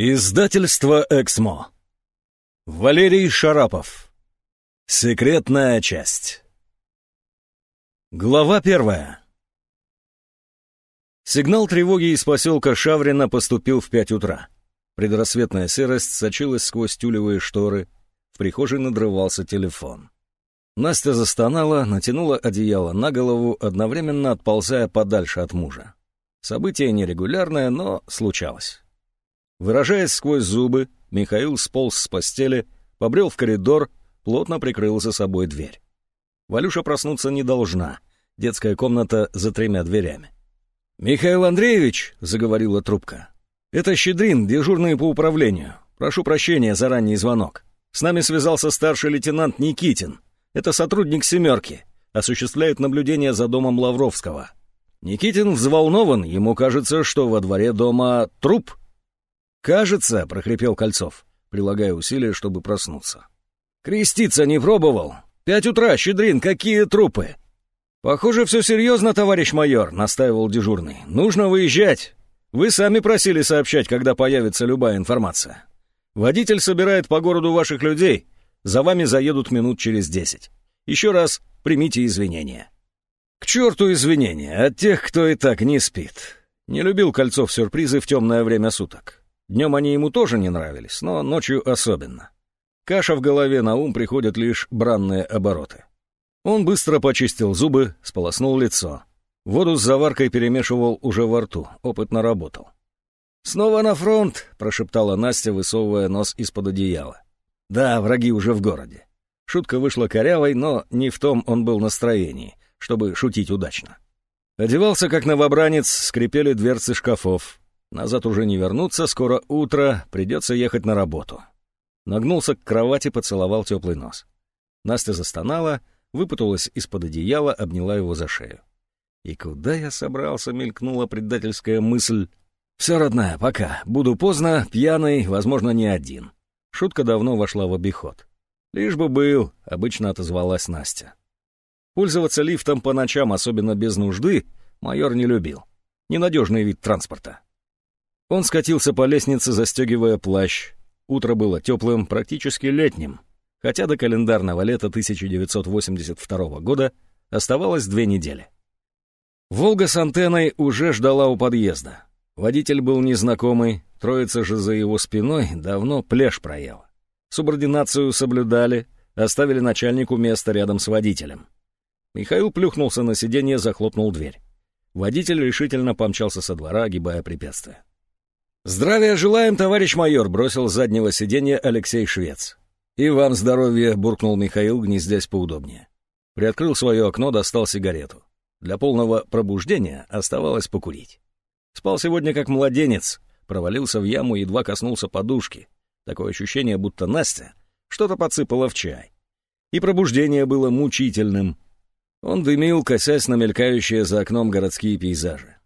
Издательство «Эксмо». Валерий Шарапов. Секретная часть. Глава первая. Сигнал тревоги из поселка Шаврина поступил в пять утра. Предрассветная серость сочилась сквозь тюлевые шторы. В прихожей надрывался телефон. Настя застонала, натянула одеяло на голову, одновременно отползая подальше от мужа. Событие нерегулярное, но случалось. Выражаясь сквозь зубы, Михаил сполз с постели, побрел в коридор, плотно прикрыл за собой дверь. Валюша проснуться не должна. Детская комната за тремя дверями. «Михаил Андреевич», — заговорила трубка, — «это Щедрин, дежурный по управлению. Прошу прощения за ранний звонок. С нами связался старший лейтенант Никитин. Это сотрудник «семерки». Осуществляет наблюдение за домом Лавровского. Никитин взволнован, ему кажется, что во дворе дома труп. «Кажется», — прохрипел Кольцов, прилагая усилия, чтобы проснуться. «Креститься не пробовал. Пять утра, Щедрин, какие трупы?» «Похоже, все серьезно, товарищ майор», — настаивал дежурный. «Нужно выезжать. Вы сами просили сообщать, когда появится любая информация. Водитель собирает по городу ваших людей. За вами заедут минут через десять. Еще раз примите извинения». «К черту извинения от тех, кто и так не спит». Не любил Кольцов сюрпризы в темное время суток. Днем они ему тоже не нравились, но ночью особенно. Каша в голове на ум приходят лишь бранные обороты. Он быстро почистил зубы, сполоснул лицо. Воду с заваркой перемешивал уже во рту, опытно работал. «Снова на фронт!» — прошептала Настя, высовывая нос из-под одеяла. «Да, враги уже в городе». Шутка вышла корявой, но не в том он был настроении, чтобы шутить удачно. Одевался как новобранец, скрипели дверцы шкафов. Назад уже не вернуться, скоро утро, придется ехать на работу. Нагнулся к кровати, поцеловал теплый нос. Настя застонала, выпуталась из-под одеяла, обняла его за шею. «И куда я собрался?» — мелькнула предательская мысль. «Все, родная, пока. Буду поздно, пьяный, возможно, не один». Шутка давно вошла в обиход. «Лишь бы был», — обычно отозвалась Настя. Пользоваться лифтом по ночам, особенно без нужды, майор не любил. Ненадежный вид транспорта. Он скатился по лестнице, застегивая плащ. Утро было теплым, практически летним, хотя до календарного лета 1982 года оставалось две недели. «Волга» с антенной уже ждала у подъезда. Водитель был незнакомый, троица же за его спиной давно плешь проела. Субординацию соблюдали, оставили начальнику место рядом с водителем. Михаил плюхнулся на сиденье, захлопнул дверь. Водитель решительно помчался со двора, огибая препятствия. «Здравия желаем, товарищ майор», — бросил с заднего сиденья Алексей Швец. «И вам здоровья», — буркнул Михаил, гнездясь поудобнее. Приоткрыл свое окно, достал сигарету. Для полного пробуждения оставалось покурить. Спал сегодня как младенец, провалился в яму, едва коснулся подушки. Такое ощущение, будто Настя что-то подсыпала в чай. И пробуждение было мучительным. Он дымил, косясь на мелькающие за окном городские пейзажи.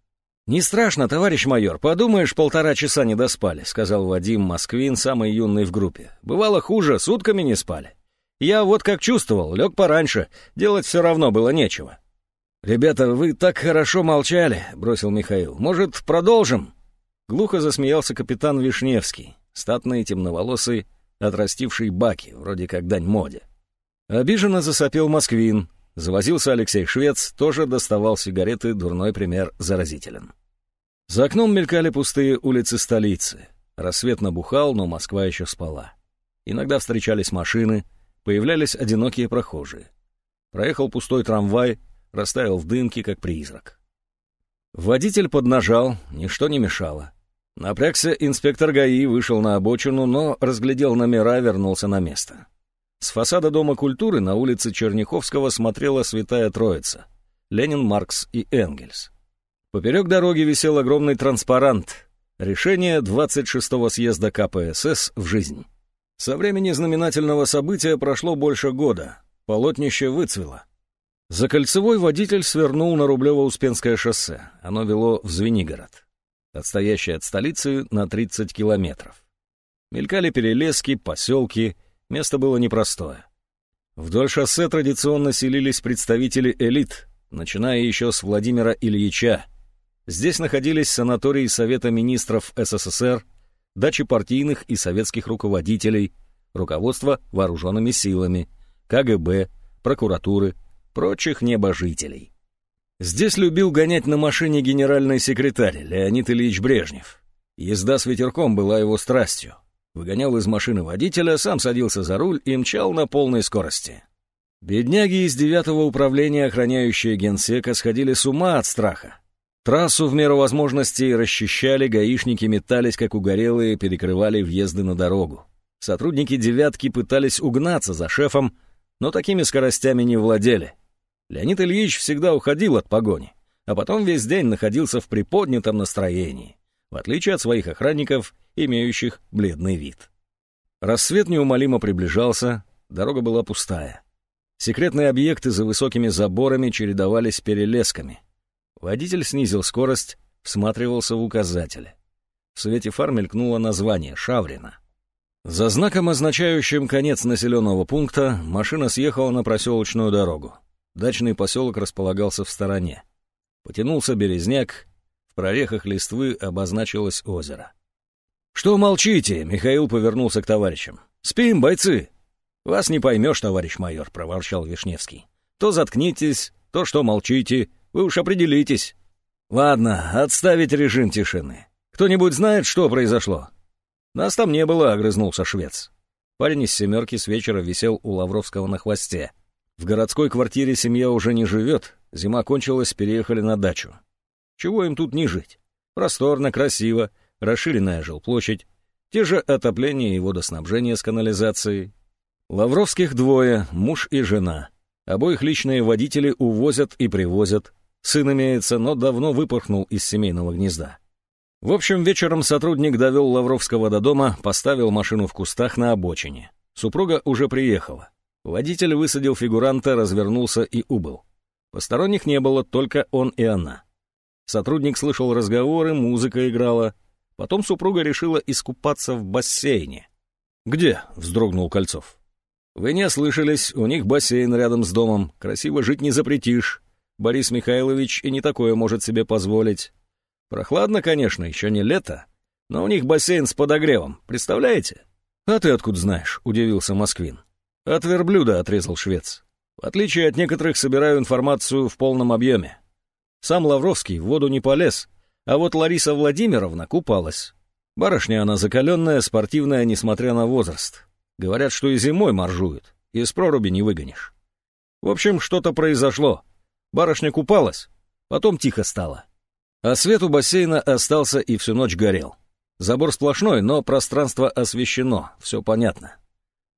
«Не страшно, товарищ майор, подумаешь, полтора часа не доспали», — сказал Вадим Москвин, самый юный в группе. «Бывало хуже, сутками не спали. Я вот как чувствовал, лег пораньше, делать все равно было нечего». «Ребята, вы так хорошо молчали», — бросил Михаил. «Может, продолжим?» Глухо засмеялся капитан Вишневский, статный, темноволосый, отрастивший баки, вроде как дань моде. Обиженно засопел Москвин, Завозился Алексей Швец, тоже доставал сигареты, дурной пример заразителен. За окном мелькали пустые улицы столицы. Рассвет набухал, но Москва еще спала. Иногда встречались машины, появлялись одинокие прохожие. Проехал пустой трамвай, растаял в дымке, как призрак. Водитель поднажал, ничто не мешало. Напрягся инспектор ГАИ, вышел на обочину, но разглядел номера, вернулся на место. С фасада Дома культуры на улице Черняховского смотрела Святая Троица — Ленин, Маркс и Энгельс. Поперек дороги висел огромный транспарант «Решение 26-го съезда КПСС в жизнь». Со времени знаменательного события прошло больше года, полотнище выцвело. За кольцевой водитель свернул на Рублево-Успенское шоссе, оно вело в Звенигород, отстоящее от столицы на 30 километров. Мелькали перелески, поселки — Место было непростое. Вдоль шоссе традиционно селились представители элит, начиная еще с Владимира Ильича. Здесь находились санатории Совета министров СССР, дачи партийных и советских руководителей, руководство вооруженными силами, КГБ, прокуратуры, прочих небожителей. Здесь любил гонять на машине генеральный секретарь Леонид Ильич Брежнев. Езда с ветерком была его страстью. Выгонял из машины водителя, сам садился за руль и мчал на полной скорости. Бедняги из девятого управления, охраняющие генсека, сходили с ума от страха. Трассу в меру возможностей расчищали, гаишники метались, как угорелые, перекрывали въезды на дорогу. Сотрудники «девятки» пытались угнаться за шефом, но такими скоростями не владели. Леонид Ильич всегда уходил от погони, а потом весь день находился в приподнятом настроении, в отличие от своих охранников, имеющих бледный вид. Рассвет неумолимо приближался, дорога была пустая. Секретные объекты за высокими заборами чередовались перелесками. Водитель снизил скорость, всматривался в указатели. В свете фар мелькнуло название «Шаврина». За знаком, означающим конец населенного пункта, машина съехала на проселочную дорогу. Дачный поселок располагался в стороне. Потянулся березняк, в прорехах листвы обозначилось озеро. «Что молчите?» — Михаил повернулся к товарищам. «Спим, бойцы!» «Вас не поймешь, товарищ майор», — проворчал Вишневский. «То заткнитесь, то что молчите, вы уж определитесь». «Ладно, отставить режим тишины. Кто-нибудь знает, что произошло?» «Нас там не было», — огрызнулся швец. Парень из «семерки» с вечера висел у Лавровского на хвосте. В городской квартире семья уже не живет, зима кончилась, переехали на дачу. Чего им тут не жить? Просторно, красиво, расширенная жилплощадь, те же отопление и водоснабжение с канализацией. Лавровских двое, муж и жена. Обоих личные водители увозят и привозят. Сын имеется, но давно выпорхнул из семейного гнезда. В общем, вечером сотрудник довел Лавровского до дома, поставил машину в кустах на обочине. Супруга уже приехала. Водитель высадил фигуранта, развернулся и убыл. Посторонних не было, только он и она. Сотрудник слышал разговоры, музыка играла. Потом супруга решила искупаться в бассейне. «Где?» — вздрогнул Кольцов. «Вы не ослышались, у них бассейн рядом с домом, красиво жить не запретишь. Борис Михайлович и не такое может себе позволить. Прохладно, конечно, еще не лето, но у них бассейн с подогревом, представляете? А ты откуда знаешь? Удивился Москвин. От верблюда отрезал швец. В отличие от некоторых, собираю информацию в полном объеме. Сам Лавровский в воду не полез, а вот Лариса Владимировна купалась. Барышня она закаленная, спортивная, несмотря на возраст. Говорят, что и зимой моржует, из проруби не выгонишь. В общем, что-то произошло. Барышня купалась, потом тихо стало. А свет у бассейна остался и всю ночь горел. Забор сплошной, но пространство освещено, все понятно.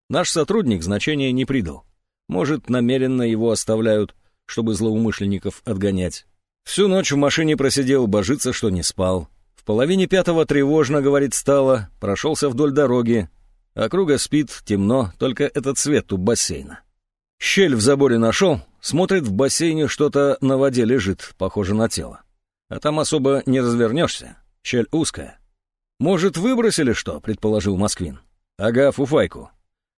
Наш сотрудник значения не придал. Может, намеренно его оставляют, чтобы злоумышленников отгонять. Всю ночь в машине просидел, божится, что не спал. В половине пятого тревожно, говорит, стало, прошелся вдоль дороги. Округа спит, темно, только этот свет у бассейна. Щель в заборе нашел, смотрит, в бассейне что-то на воде лежит, похоже на тело. А там особо не развернешься. Щель узкая. «Может, выбросили что?» — предположил Москвин. «Ага, фуфайку.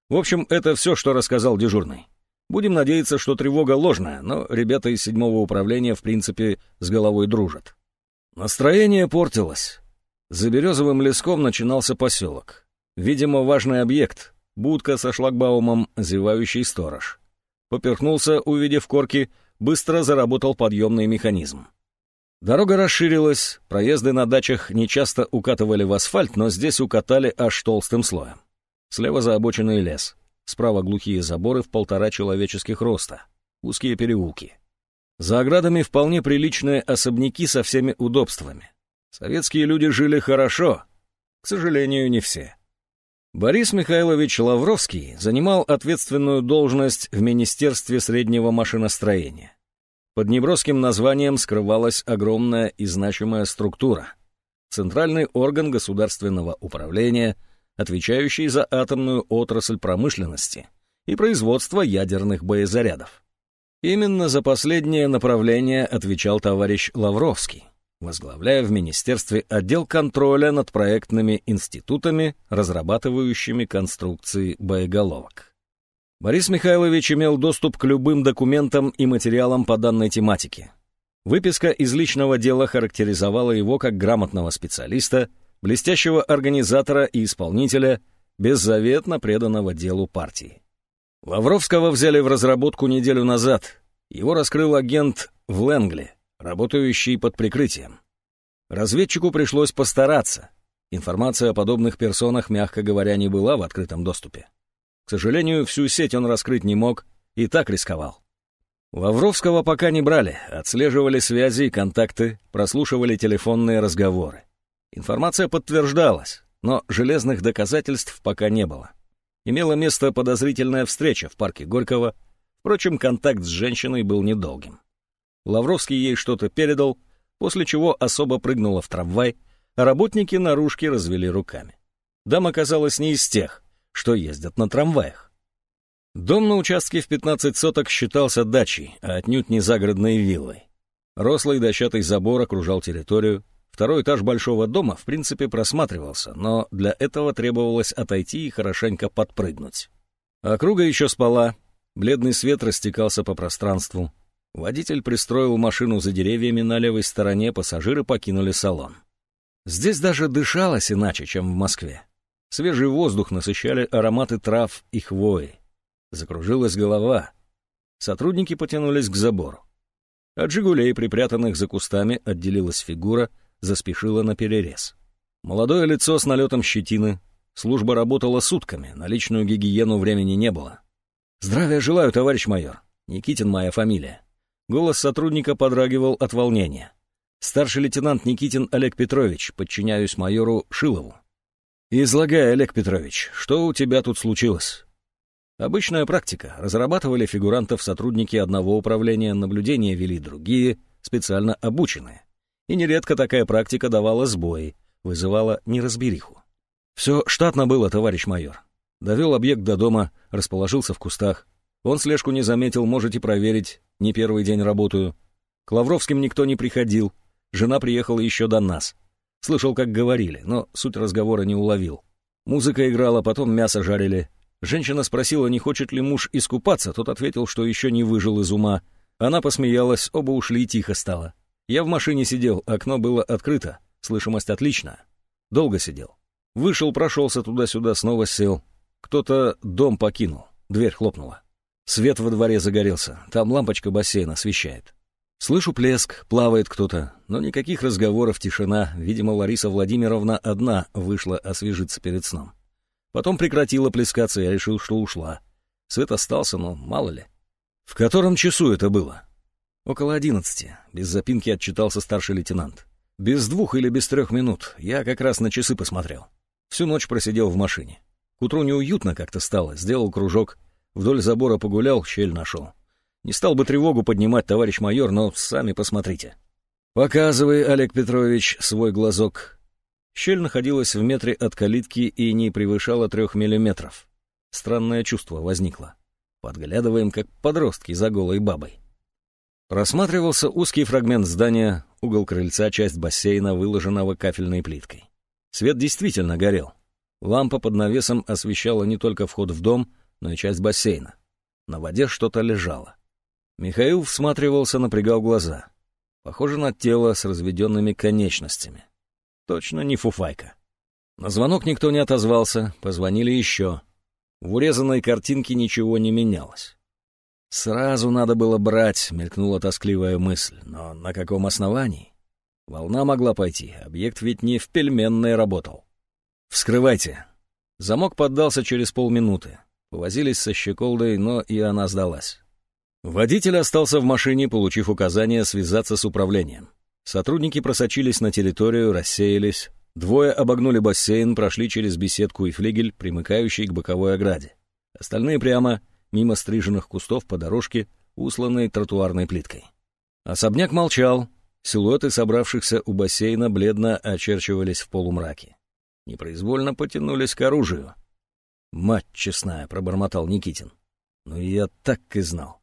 В общем, это все, что рассказал дежурный. Будем надеяться, что тревога ложная, но ребята из седьмого управления, в принципе, с головой дружат». Настроение портилось. За березовым леском начинался поселок. Видимо, важный объект. Будка со шлагбаумом, зевающий сторож. Поперхнулся, увидев корки, быстро заработал подъемный механизм. Дорога расширилась, проезды на дачах нечасто укатывали в асфальт, но здесь укатали аж толстым слоем. Слева за обочиной лес, справа глухие заборы в полтора человеческих роста, узкие переулки. За оградами вполне приличные особняки со всеми удобствами. Советские люди жили хорошо, к сожалению, не все. Борис Михайлович Лавровский занимал ответственную должность в Министерстве среднего машиностроения. Под неброским названием скрывалась огромная и значимая структура. Центральный орган государственного управления, отвечающий за атомную отрасль промышленности и производство ядерных боезарядов. Именно за последнее направление отвечал товарищ Лавровский, возглавляя в министерстве отдел контроля над проектными институтами, разрабатывающими конструкции боеголовок. Борис Михайлович имел доступ к любым документам и материалам по данной тематике. Выписка из личного дела характеризовала его как грамотного специалиста, блестящего организатора и исполнителя, беззаветно преданного делу партии. Лавровского взяли в разработку неделю назад. Его раскрыл агент в Лэнгли, работающий под прикрытием. Разведчику пришлось постараться. Информация о подобных персонах, мягко говоря, не была в открытом доступе. К сожалению, всю сеть он раскрыть не мог и так рисковал. Лавровского пока не брали, отслеживали связи и контакты, прослушивали телефонные разговоры. Информация подтверждалась, но железных доказательств пока не было. Имела место подозрительная встреча в парке Горького, впрочем, контакт с женщиной был недолгим. Лавровский ей что-то передал, после чего особо прыгнула в трамвай, а работники наружки развели руками. Дама оказалась не из тех, что ездят на трамваях. Дом на участке в 15 соток считался дачей, а отнюдь не загородной виллой. Рослый дощатый забор окружал территорию, второй этаж большого дома в принципе просматривался, но для этого требовалось отойти и хорошенько подпрыгнуть. Округа еще спала, бледный свет растекался по пространству. Водитель пристроил машину за деревьями на левой стороне, пассажиры покинули салон. Здесь даже дышалось иначе, чем в Москве. Свежий воздух насыщали ароматы трав и хвои. Закружилась голова. Сотрудники потянулись к забору. От «Жигулей», припрятанных за кустами, отделилась фигура, заспешила на перерез. Молодое лицо с налетом щетины. Служба работала сутками, на личную гигиену времени не было. «Здравия желаю, товарищ майор. Никитин моя фамилия». Голос сотрудника подрагивал от волнения. «Старший лейтенант Никитин Олег Петрович, подчиняюсь майору Шилову». «Излагай, Олег Петрович, что у тебя тут случилось?» Обычная практика. Разрабатывали фигурантов сотрудники одного управления, наблюдения вели другие, специально обученные. И нередко такая практика давала сбои, вызывала неразбериху. Все штатно было, товарищ майор. Довел объект до дома, расположился в кустах. Он слежку не заметил, можете проверить, не первый день работаю. К Лавровским никто не приходил, жена приехала еще до нас. Слышал, как говорили, но суть разговора не уловил. Музыка играла, потом мясо жарили, Женщина спросила, не хочет ли муж искупаться, тот ответил, что еще не выжил из ума. Она посмеялась, оба ушли и тихо стало. Я в машине сидел, окно было открыто, слышимость отличная. Долго сидел. Вышел, прошелся туда-сюда, снова сел. Кто-то дом покинул, дверь хлопнула. Свет во дворе загорелся, там лампочка бассейна освещает. Слышу плеск, плавает кто-то, но никаких разговоров, тишина. Видимо, Лариса Владимировна одна вышла освежиться перед сном. Потом прекратила плескаться, я решил, что ушла. Свет остался, но мало ли. В котором часу это было? Около одиннадцати. Без запинки отчитался старший лейтенант. Без двух или без трех минут. Я как раз на часы посмотрел. Всю ночь просидел в машине. К утру неуютно как-то стало. Сделал кружок. Вдоль забора погулял, щель нашел. Не стал бы тревогу поднимать, товарищ майор, но сами посмотрите. Показывай, Олег Петрович, свой глазок. Щель находилась в метре от калитки и не превышала трех миллиметров. Странное чувство возникло. Подглядываем, как подростки за голой бабой. Просматривался узкий фрагмент здания, угол крыльца, часть бассейна, выложенного кафельной плиткой. Свет действительно горел. Лампа под навесом освещала не только вход в дом, но и часть бассейна. На воде что-то лежало. Михаил всматривался, напрягал глаза. Похоже на тело с разведенными конечностями. Точно не фуфайка. На звонок никто не отозвался, позвонили еще. В урезанной картинке ничего не менялось. «Сразу надо было брать», — мелькнула тоскливая мысль. «Но на каком основании?» Волна могла пойти, объект ведь не в пельменной работал. «Вскрывайте». Замок поддался через полминуты. Повозились со щеколдой, но и она сдалась. Водитель остался в машине, получив указание связаться с управлением. Сотрудники просочились на территорию, рассеялись. Двое обогнули бассейн, прошли через беседку и флигель, примыкающий к боковой ограде. Остальные прямо, мимо стриженных кустов по дорожке, усланной тротуарной плиткой. Особняк молчал, силуэты собравшихся у бассейна бледно очерчивались в полумраке. Непроизвольно потянулись к оружию. «Мать честная», — пробормотал Никитин. «Ну я так и знал».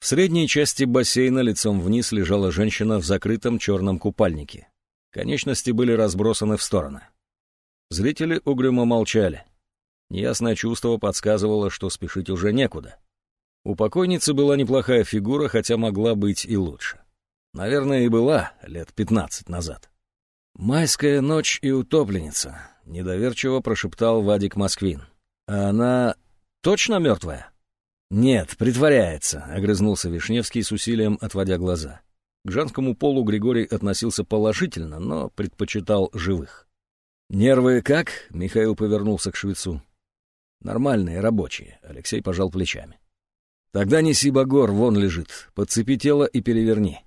В средней части бассейна лицом вниз лежала женщина в закрытом черном купальнике. Конечности были разбросаны в стороны. Зрители угрюмо молчали. Неясное чувство подсказывало, что спешить уже некуда. У покойницы была неплохая фигура, хотя могла быть и лучше. Наверное, и была лет пятнадцать назад. «Майская ночь и утопленница», — недоверчиво прошептал Вадик Москвин. «А она точно мертвая?» «Нет, притворяется», — огрызнулся Вишневский с усилием, отводя глаза. К женскому полу Григорий относился положительно, но предпочитал живых. «Нервы как?» — Михаил повернулся к швецу. «Нормальные, рабочие», — Алексей пожал плечами. «Тогда неси Багор, вон лежит. Подцепи тело и переверни».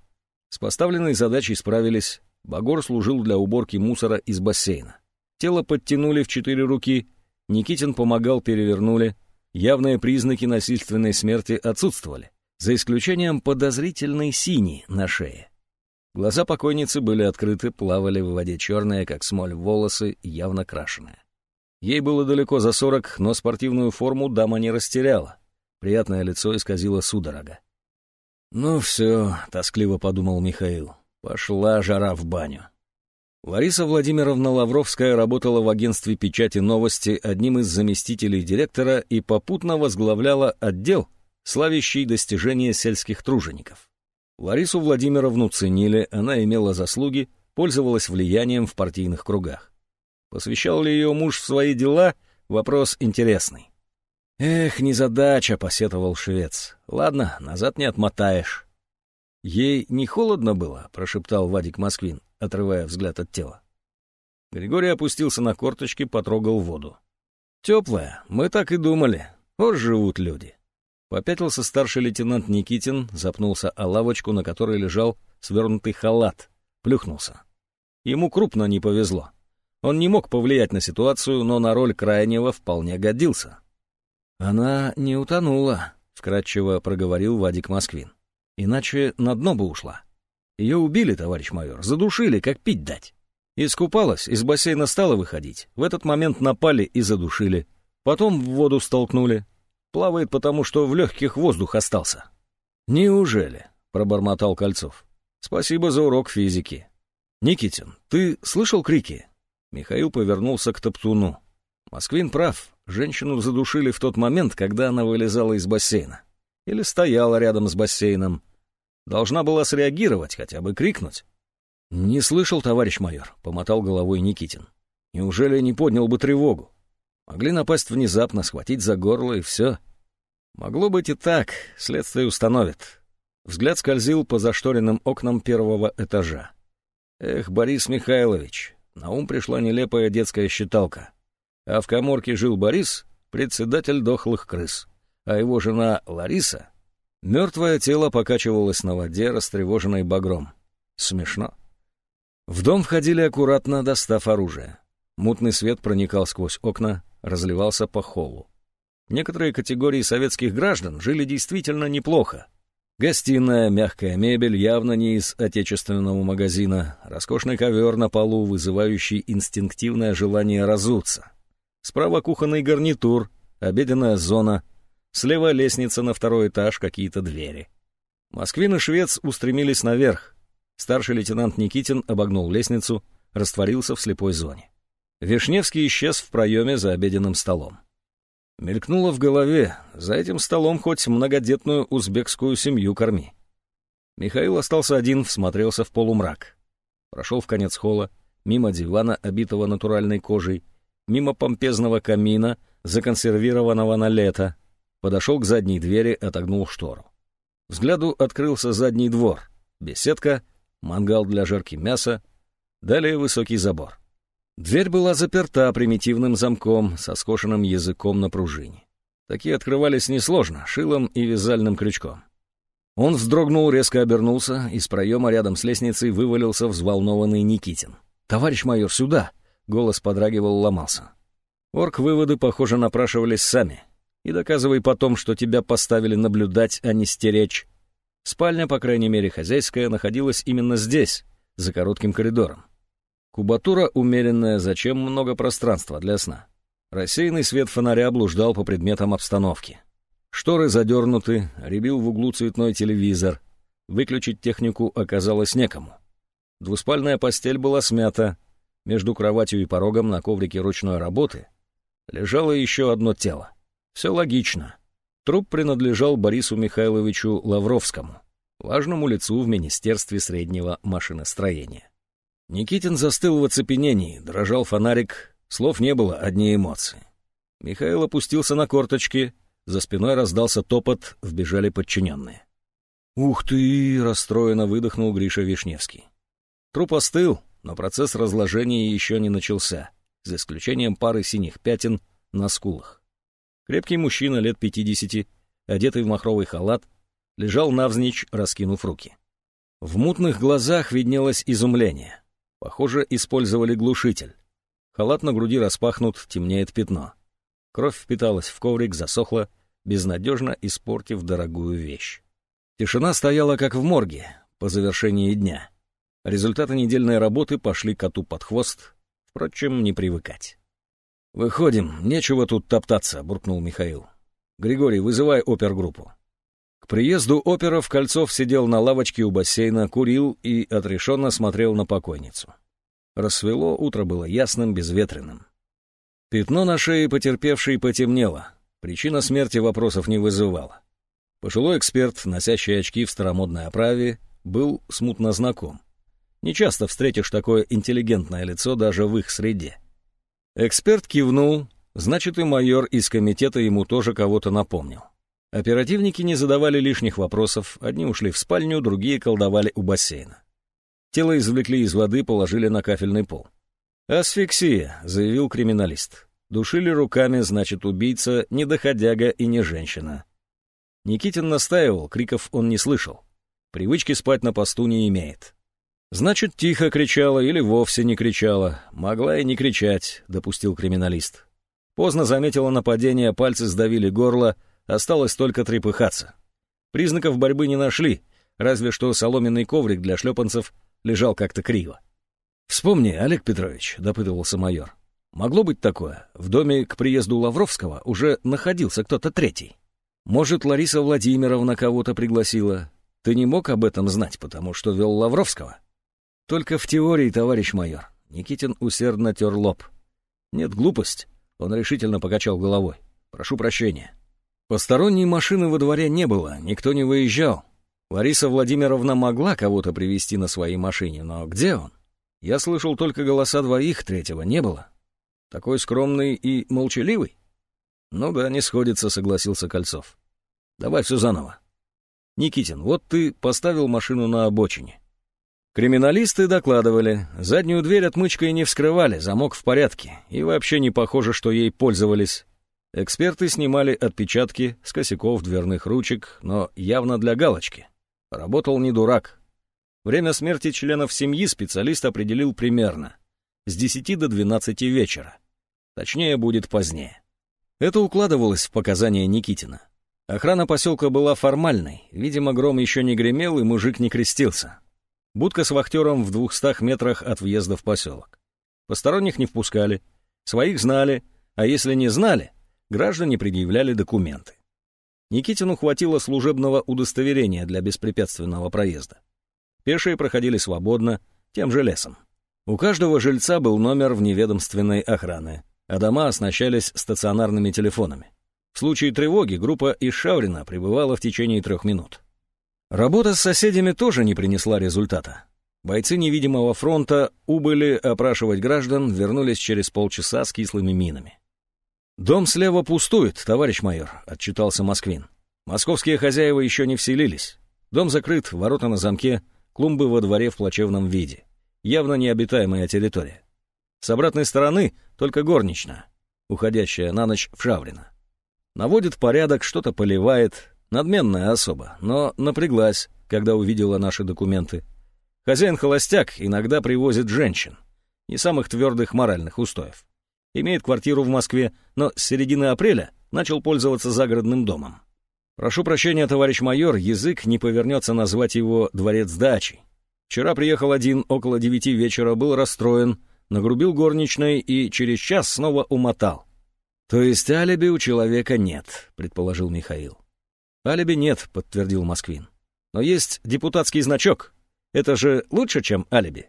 С поставленной задачей справились. Багор служил для уборки мусора из бассейна. Тело подтянули в четыре руки. Никитин помогал, перевернули. Явные признаки насильственной смерти отсутствовали, за исключением подозрительной сини на шее. Глаза покойницы были открыты, плавали в воде черные, как смоль, волосы, явно крашеные. Ей было далеко за сорок, но спортивную форму дама не растеряла. Приятное лицо исказило судорога. «Ну все», — тоскливо подумал Михаил, — «пошла жара в баню». Лариса Владимировна Лавровская работала в агентстве печати «Новости» одним из заместителей директора и попутно возглавляла отдел, славящий достижения сельских тружеников. Ларису Владимировну ценили, она имела заслуги, пользовалась влиянием в партийных кругах. Посвящал ли ее муж в свои дела — вопрос интересный. «Эх, незадача», — посетовал швец. «Ладно, назад не отмотаешь». «Ей не холодно было?» — прошептал Вадик Москвин отрывая взгляд от тела. Григорий опустился на корточки, потрогал воду. «Теплая, мы так и думали. Вот живут люди». Попятился старший лейтенант Никитин, запнулся о лавочку, на которой лежал свернутый халат, плюхнулся. Ему крупно не повезло. Он не мог повлиять на ситуацию, но на роль крайнего вполне годился. «Она не утонула», — вкратчиво проговорил Вадик Москвин. «Иначе на дно бы ушла». Ее убили, товарищ майор, задушили, как пить дать. Искупалась, из бассейна стала выходить. В этот момент напали и задушили. Потом в воду столкнули. Плавает потому, что в легких воздух остался. «Неужели?» — пробормотал Кольцов. «Спасибо за урок физики». «Никитин, ты слышал крики?» Михаил повернулся к Топтуну. Москвин прав. Женщину задушили в тот момент, когда она вылезала из бассейна. Или стояла рядом с бассейном. Должна была среагировать, хотя бы крикнуть. «Не слышал, товарищ майор», — помотал головой Никитин. «Неужели не поднял бы тревогу? Могли напасть внезапно, схватить за горло и все. Могло быть и так, следствие установит». Взгляд скользил по зашторенным окнам первого этажа. «Эх, Борис Михайлович, на ум пришла нелепая детская считалка. А в коморке жил Борис, председатель дохлых крыс, а его жена Лариса Мертвое тело покачивалось на воде, растревоженной багром. Смешно. В дом входили аккуратно, достав оружие. Мутный свет проникал сквозь окна, разливался по холлу. Некоторые категории советских граждан жили действительно неплохо. Гостиная, мягкая мебель, явно не из отечественного магазина, роскошный ковер на полу, вызывающий инстинктивное желание разуться. Справа кухонный гарнитур, обеденная зона — Слева лестница на второй этаж, какие-то двери. Москвин и швец устремились наверх. Старший лейтенант Никитин обогнул лестницу, растворился в слепой зоне. Вишневский исчез в проеме за обеденным столом. Мелькнуло в голове, за этим столом хоть многодетную узбекскую семью корми. Михаил остался один, всмотрелся в полумрак. Прошел в конец холла, мимо дивана, обитого натуральной кожей, мимо помпезного камина, законсервированного на лето, подошел к задней двери, отогнул штору. Взгляду открылся задний двор, беседка, мангал для жарки мяса, далее высокий забор. Дверь была заперта примитивным замком со скошенным языком на пружине. Такие открывались несложно, шилом и вязальным крючком. Он вздрогнул, резко обернулся, из проема рядом с лестницей вывалился взволнованный Никитин. «Товарищ майор, сюда!» — голос подрагивал, ломался. Орк-выводы, похоже, напрашивались сами и доказывай потом, что тебя поставили наблюдать, а не стеречь. Спальня, по крайней мере, хозяйская, находилась именно здесь, за коротким коридором. Кубатура умеренная, зачем много пространства для сна. Рассеянный свет фонаря блуждал по предметам обстановки. Шторы задернуты, рябил в углу цветной телевизор. Выключить технику оказалось некому. Двуспальная постель была смята. Между кроватью и порогом на коврике ручной работы лежало еще одно тело. Все логично. Труп принадлежал Борису Михайловичу Лавровскому, важному лицу в Министерстве среднего машиностроения. Никитин застыл в оцепенении, дрожал фонарик, слов не было, одни эмоции. Михаил опустился на корточки, за спиной раздался топот, вбежали подчиненные. «Ух ты!» — расстроенно выдохнул Гриша Вишневский. Труп остыл, но процесс разложения еще не начался, за исключением пары синих пятен на скулах. Крепкий мужчина лет пятидесяти, одетый в махровый халат, лежал навзничь, раскинув руки. В мутных глазах виднелось изумление. Похоже, использовали глушитель. Халат на груди распахнут, темнеет пятно. Кровь впиталась в коврик, засохла, безнадежно испортив дорогую вещь. Тишина стояла, как в морге, по завершении дня. Результаты недельной работы пошли коту под хвост, впрочем, не привыкать. «Выходим, нечего тут топтаться», — буркнул Михаил. «Григорий, вызывай опергруппу». Приезду оперов Кольцов сидел на лавочке у бассейна, курил и отрешенно смотрел на покойницу. Рассвело, утро было ясным, безветренным. Пятно на шее потерпевшей потемнело. Причина смерти вопросов не вызывала. Пожилой эксперт, носящий очки в старомодной оправе, был смутно знаком. Нечасто встретишь такое интеллигентное лицо даже в их среде. Эксперт кивнул, значит и майор из комитета ему тоже кого-то напомнил. Оперативники не задавали лишних вопросов, одни ушли в спальню, другие колдовали у бассейна. Тело извлекли из воды, положили на кафельный пол. «Асфиксия», — заявил криминалист. «Душили руками, значит, убийца не доходяга и не женщина». Никитин настаивал, криков он не слышал. Привычки спать на посту не имеет. Значит, тихо кричала или вовсе не кричала. Могла и не кричать, допустил криминалист. Поздно заметила нападение, пальцы сдавили горло, осталось только трепыхаться. Признаков борьбы не нашли, разве что соломенный коврик для шлепанцев лежал как-то криво. «Вспомни, Олег Петрович», — допытывался майор. «Могло быть такое. В доме к приезду Лавровского уже находился кто-то третий. Может, Лариса Владимировна кого-то пригласила. Ты не мог об этом знать, потому что вел Лавровского?» Только в теории, товарищ майор. Никитин усердно тер лоб. Нет, глупость. Он решительно покачал головой. Прошу прощения. Посторонней машины во дворе не было, никто не выезжал. Лариса Владимировна могла кого-то привести на своей машине, но где он? Я слышал только голоса двоих, третьего не было. Такой скромный и молчаливый? Ну да, не сходится, согласился Кольцов. Давай все заново. Никитин, вот ты поставил машину на обочине. Криминалисты докладывали, заднюю дверь отмычкой не вскрывали, замок в порядке, и вообще не похоже, что ей пользовались. Эксперты снимали отпечатки с косяков дверных ручек, но явно для галочки. Работал не дурак. Время смерти членов семьи специалист определил примерно. С 10 до 12 вечера. Точнее, будет позднее. Это укладывалось в показания Никитина. Охрана поселка была формальной, видимо, гром еще не гремел и мужик не крестился. Будка с вахтером в двухстах метрах от въезда в поселок. Посторонних не впускали, своих знали, а если не знали, граждане предъявляли документы. Никитину хватило служебного удостоверения для беспрепятственного проезда. Пешие проходили свободно, тем же лесом. У каждого жильца был номер вневедомственной охраны, а дома оснащались стационарными телефонами. В случае тревоги группа из Шаврина прибывала в течение трех минут. Работа с соседями тоже не принесла результата. Бойцы невидимого фронта убыли опрашивать граждан, вернулись через полчаса с кислыми минами. «Дом слева пустует, товарищ майор», — отчитался Москвин. «Московские хозяева еще не вселились. Дом закрыт, ворота на замке, клумбы во дворе в плачевном виде. Явно необитаемая территория. С обратной стороны только горничная, уходящая на ночь в Шаврино. Наводит порядок, что-то поливает, Надменная особа, но напряглась, когда увидела наши документы. Хозяин-холостяк иногда привозит женщин, не самых твердых моральных устоев. Имеет квартиру в Москве, но с середины апреля начал пользоваться загородным домом. Прошу прощения, товарищ майор, язык не повернется назвать его дворец дачей. Вчера приехал один около девяти вечера, был расстроен, нагрубил горничной и через час снова умотал. То есть алиби у человека нет, предположил Михаил. «Алиби нет», — подтвердил Москвин. «Но есть депутатский значок. Это же лучше, чем алиби».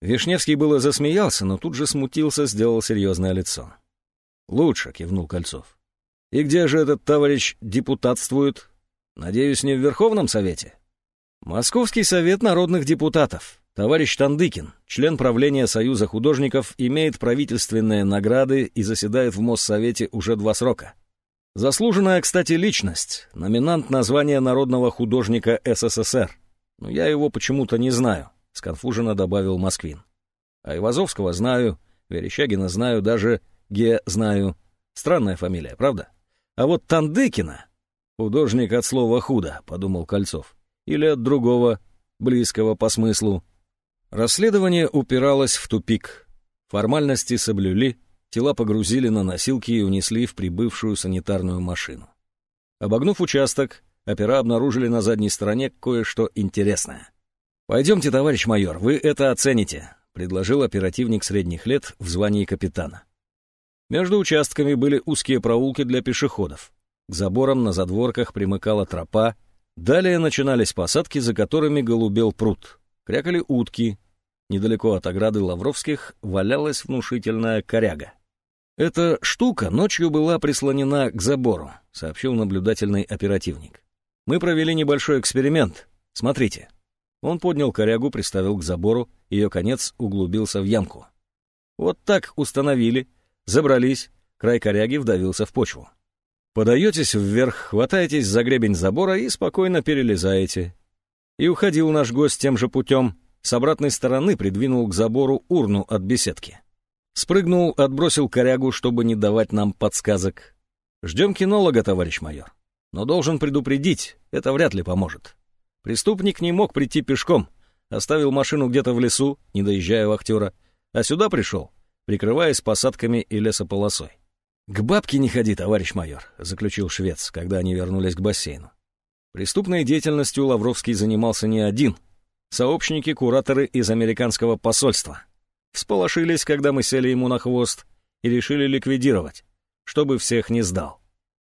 Вишневский было засмеялся, но тут же смутился, сделал серьезное лицо. «Лучше», — кивнул Кольцов. «И где же этот товарищ депутатствует? Надеюсь, не в Верховном Совете?» «Московский совет народных депутатов. Товарищ Тандыкин, член правления Союза художников, имеет правительственные награды и заседает в Моссовете уже два срока. Заслуженная, кстати, личность, номинант названия народного художника СССР. Но я его почему-то не знаю, сконфуженно добавил Москвин. А Ивазовского знаю, Верещагина знаю, даже Ге знаю. Странная фамилия, правда? А вот Тандыкина... Художник от слова «худо», — подумал Кольцов. Или от другого, близкого по смыслу. Расследование упиралось в тупик. Формальности соблюли, тела погрузили на носилки и унесли в прибывшую санитарную машину. Обогнув участок, опера обнаружили на задней стороне кое-что интересное. «Пойдемте, товарищ майор, вы это оцените», — предложил оперативник средних лет в звании капитана. Между участками были узкие проулки для пешеходов. К заборам на задворках примыкала тропа, далее начинались посадки, за которыми голубел пруд. Крякали утки. Недалеко от ограды Лавровских валялась внушительная коряга. «Эта штука ночью была прислонена к забору», — сообщил наблюдательный оперативник. «Мы провели небольшой эксперимент. Смотрите». Он поднял корягу, приставил к забору, ее конец углубился в ямку. Вот так установили, забрались, край коряги вдавился в почву. Подаетесь вверх, хватаетесь за гребень забора и спокойно перелезаете. И уходил наш гость тем же путем. С обратной стороны придвинул к забору урну от беседки. Спрыгнул, отбросил корягу, чтобы не давать нам подсказок. Ждем кинолога, товарищ майор. Но должен предупредить, это вряд ли поможет. Преступник не мог прийти пешком. Оставил машину где-то в лесу, не доезжая вахтера. А сюда пришел, прикрываясь посадками и лесополосой. «К бабке не ходи, товарищ майор», — заключил швец, когда они вернулись к бассейну. Преступной деятельностью Лавровский занимался не один. Сообщники, кураторы из американского посольства. Всполошились, когда мы сели ему на хвост, и решили ликвидировать, чтобы всех не сдал.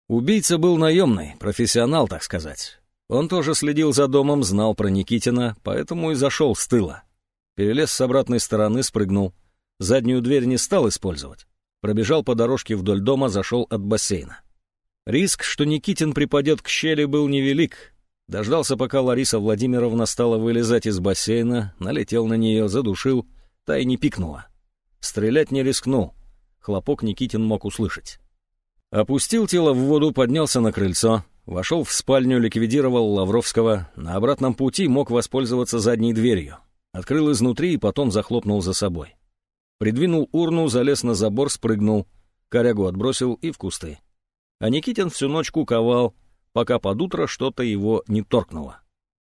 Убийца был наемный, профессионал, так сказать. Он тоже следил за домом, знал про Никитина, поэтому и зашел с тыла. Перелез с обратной стороны, спрыгнул. Заднюю дверь не стал использовать. Пробежал по дорожке вдоль дома, зашел от бассейна. Риск, что Никитин припадет к щели, был невелик. Дождался, пока Лариса Владимировна стала вылезать из бассейна, налетел на нее, задушил, та и не пикнула. Стрелять не рискнул. Хлопок Никитин мог услышать. Опустил тело в воду, поднялся на крыльцо, вошел в спальню, ликвидировал Лавровского, на обратном пути мог воспользоваться задней дверью. Открыл изнутри и потом захлопнул за собой. Придвинул урну, залез на забор, спрыгнул, корягу отбросил и в кусты а Никитин всю ночь куковал, пока под утро что-то его не торкнуло.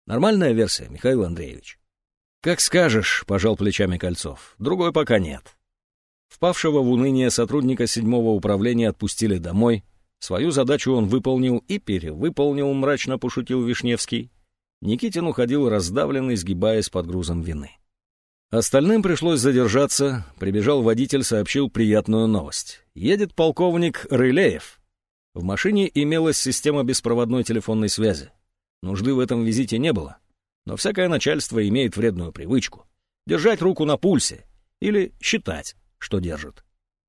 Нормальная версия, Михаил Андреевич? «Как скажешь», — пожал плечами Кольцов. «Другой пока нет». Впавшего в уныние сотрудника седьмого управления отпустили домой. Свою задачу он выполнил и перевыполнил, мрачно пошутил Вишневский. Никитин уходил раздавленный, сгибаясь под грузом вины. Остальным пришлось задержаться. Прибежал водитель, сообщил приятную новость. Едет полковник Рылеев. В машине имелась система беспроводной телефонной связи. Нужды в этом визите не было. Но всякое начальство имеет вредную привычку — держать руку на пульсе или считать, что держит.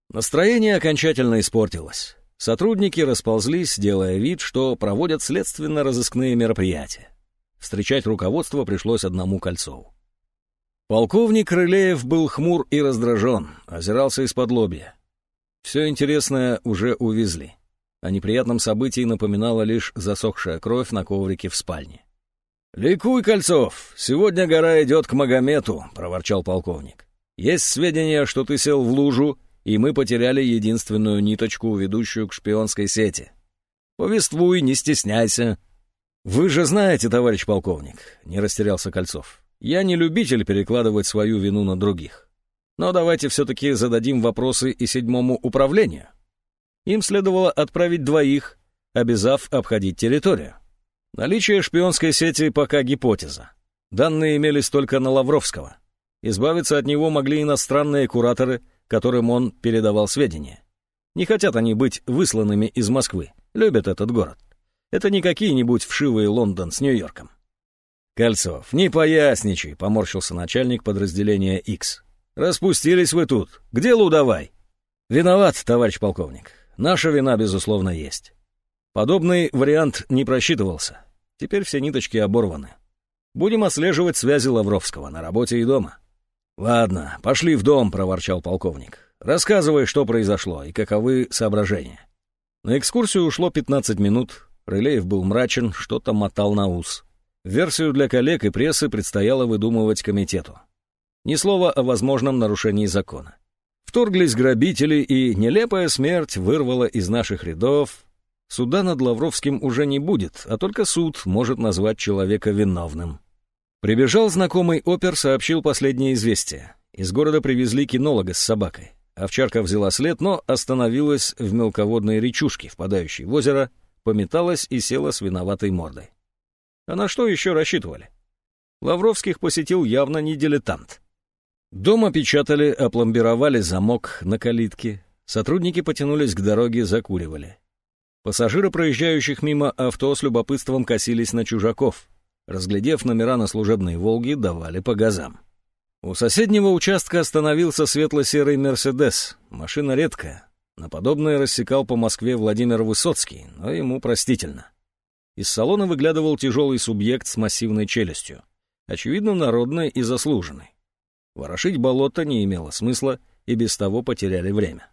Настроение окончательно испортилось. Сотрудники расползлись, делая вид, что проводят следственно-розыскные мероприятия. Встречать руководство пришлось одному Кольцову. Полковник Крылеев был хмур и раздражен, озирался из-под лобья. Все интересное уже увезли. О неприятном событии напоминала лишь засохшая кровь на коврике в спальне. «Ликуй, Кольцов! Сегодня гора идет к Магомету», — проворчал полковник. «Есть сведения, что ты сел в лужу, и мы потеряли единственную ниточку, ведущую к шпионской сети. Повествуй, не стесняйся». «Вы же знаете, товарищ полковник», — не растерялся Кольцов, «я не любитель перекладывать свою вину на других. Но давайте все-таки зададим вопросы и седьмому управлению. Им следовало отправить двоих, обязав обходить территорию. Наличие шпионской сети пока гипотеза. Данные имелись только на Лавровского. Избавиться от него могли иностранные кураторы, которым он передавал сведения. Не хотят они быть высланными из Москвы, любят этот город. Это не какие-нибудь вшивые Лондон с Нью-Йорком. «Кольцов, не поясничай», — поморщился начальник подразделения X. «Распустились вы тут. К делу давай». «Виноват, товарищ полковник. Наша вина, безусловно, есть. Подобный вариант не просчитывался. Теперь все ниточки оборваны. Будем отслеживать связи Лавровского на работе и дома. «Ладно, пошли в дом», — проворчал полковник. «Рассказывай, что произошло и каковы соображения». На экскурсию ушло 15 минут. Рылеев был мрачен, что-то мотал на ус. Версию для коллег и прессы предстояло выдумывать комитету. Ни слова о возможном нарушении закона. Вторглись грабители, и нелепая смерть вырвала из наших рядов. Суда над Лавровским уже не будет, а только суд может назвать человека виновным. Прибежал знакомый опер, сообщил последнее известие. Из города привезли кинолога с собакой. Овчарка взяла след, но остановилась в мелководной речушке, впадающей в озеро, пометалась и села с виноватой мордой. А на что еще рассчитывали? Лавровских посетил явно не дилетант. Дом опечатали, опломбировали замок на калитке. Сотрудники потянулись к дороге, закуривали. Пассажиры, проезжающих мимо авто, с любопытством косились на чужаков. Разглядев номера на служебной «Волге», давали по газам. У соседнего участка остановился светло-серый «Мерседес». Машина редкая. На подобное рассекал по Москве Владимир Высоцкий, но ему простительно. Из салона выглядывал тяжелый субъект с массивной челюстью. Очевидно, народный и заслуженный. Ворошить болото не имело смысла, и без того потеряли время.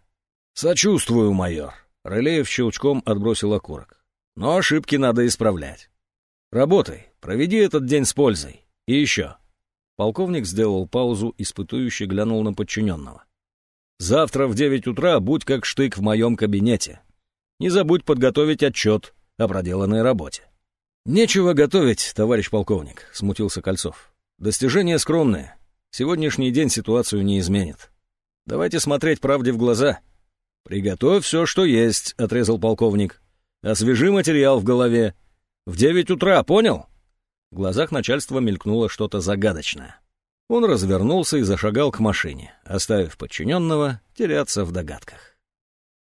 «Сочувствую, майор», — Рылеев щелчком отбросил окурок. «Но ошибки надо исправлять. Работай, проведи этот день с пользой. И еще». Полковник сделал паузу, испытующе глянул на подчиненного. «Завтра в девять утра будь как штык в моем кабинете. Не забудь подготовить отчет о проделанной работе». «Нечего готовить, товарищ полковник», — смутился Кольцов. «Достижения скромные. Сегодняшний день ситуацию не изменит. Давайте смотреть правде в глаза». «Приготовь все, что есть», — отрезал полковник. «Освежи материал в голове. В девять утра, понял?» В глазах начальства мелькнуло что-то загадочное. Он развернулся и зашагал к машине, оставив подчиненного теряться в догадках.